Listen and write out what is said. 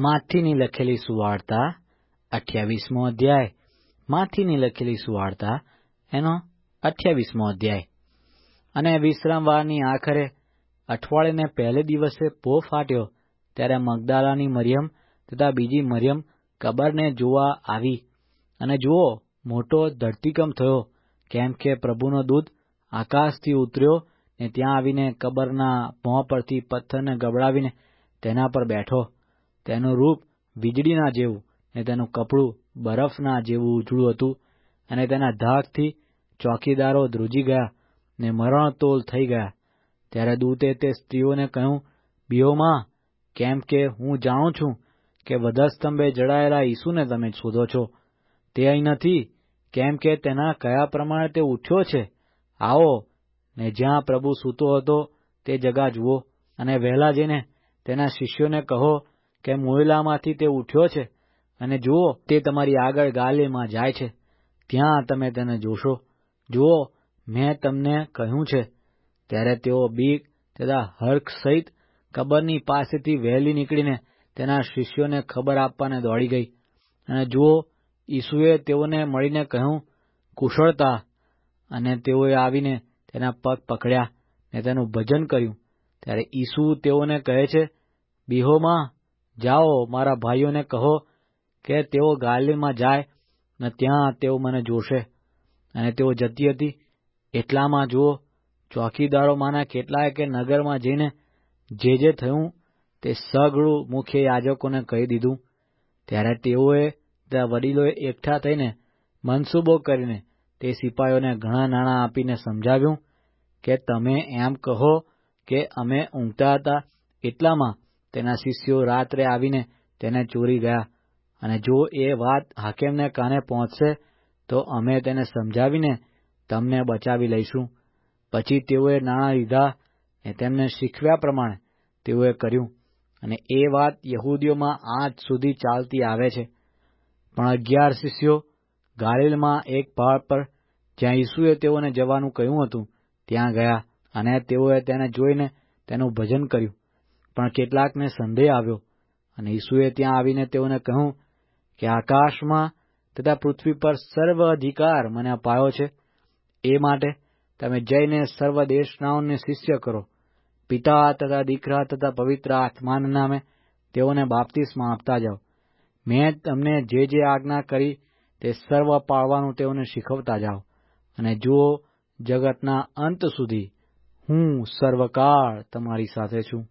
માથીની લખેલી સુવાર્તા અઠ્યાવીસમો અધ્યાય. માથીની લખેલી સુવાર્તા એનો અઠ્યાવીસમો અધ્યાય. અને વિશ્રામવારની આખરે અઠવાડિયેને પહેલે દિવસે પો ફાટ્યો ત્યારે મગદાલાની મરિયમ તથા બીજી મરિયમ કબરને જોવા આવી. અને જુઓ, મોટો ધરતીકંપ થયો, કેમ કે પ્રભુનો દૂત આકાશથી ઉતર્યો ને ત્યાં આવીને કબરના મોં પરથી પથ્થરને ગબડાવીને તેના પર બેઠો. તેનું રૂપ વીજળીના જેવું ને તેનું કપડું બરફના જેવું ઉજળું હતું અને તેના ધાકથી ચોકીદારો ધ્રુજી ગયા ને મરણતોલ થઈ ગયા. ત્યારે દૂતે તે સ્ત્રીઓને કહ્યું બીઓમાં કેમ કે હું જાણું છું કે વધસ્તંભે જડાયેલા ઈસુને તમે શોધો છો. તે અહીં નથી, કેમ કે તેના કયા પ્રમાણે તે ઉઠ્યો છે? આવો, ને જ્યાં પ્રભુ સૂતો હતો તે જગા જુઓ અને વહેલા જઈને તેના શિષ્યોને કહો કે મોયલામાંથી તે ઉઠ્યો છે અને જુઓ, તે તમારી આગળ ગાલીમાં જાય છે. ત્યાં તમે તેને જોશો. જુઓ, મેં તમને કહ્યું છે. ત્યારે તેઓ બીક તથા હર્ખ સહિત કબરની પાસેથી વહેલી નીકળીને તેના શિષ્યોને ખબર આપવાને દોડી ગઈ. અને જુઓ, ઈસુએ તેઓને મળીને કહ્યું, કુશળતા. અને તેઓએ આવીને તેના પગ પકડ્યા ને તેનું ભજન કર્યું. ત્યારે ઈસુ તેઓને કહે છે, બીહોમાં જાઓ, મારા ભાઈઓને કહો કે તેઓ ગાલીમાં જાય ને ત્યાં તેઓ મને જોશે. અને તેઓ જતી હતી. એટલામાં જુઓ, ચોકીદારોમાંના કેટલાય કે નગરમાં જઈને જે જે થયું તે સઘળું મુખ્ય યાજકોને કહી દીધું. ત્યારે તેઓએ ત્યાં વડીલોએ એકઠા થઈને મનસૂબો કરીને તે સિપાહીઓને ઘણા નાણાં આપીને સમજાવ્યું કે તમે એમ કહો કે અમે ઊંઘતા હતા. એટલામાં તેના શિષ્યો રાત્રે આવીને તેને ચોરી ગયા. અને જો એ વાત હાકેમને કાને પહોંચશે, તો અમે તેને સમજાવીને તમને બચાવી લઈશું. પછી તેઓએ નાણાં લીધા ને તેમને શીખવ્યા પ્રમાણે તેઓએ કર્યું. અને એ વાત યહૂદીઓમાં આજ સુધી ચાલતી આવે છે. પણ અગિયાર શિષ્યો ગાલિલમાં એક પહાડ પર, જ્યાં ઈસુએ તેઓને જવાનું કહ્યું હતું, ત્યાં ગયા. અને તેઓએ તેને જોઈને તેનું ભજન કર્યું. પણ કેટલાકને સંદેહ આવ્યો અને ઈસુએ ત્યાં આવીને તેઓને કહ્યું કે આકાશમાં તથા પૃથ્વી પર સર્વ અધિકાર મને અપાયો છે. એ માટે તમે જઈને સર્વ દેશનાઓને શિષ્ય કરો. પિતા તથા દીકરા તથા પવિત્ર આત્માના નામે તેઓને બાપ્તિસ્મા આપતા જાઓ. મેં તમને જે જે આજ્ઞા કરી તે સર્વ પાળવાનું તેઓને શીખવતા જાઓ. અને જુઓ, જગતના અંત સુધી હું સર્વકાળ તમારી સાથે છું.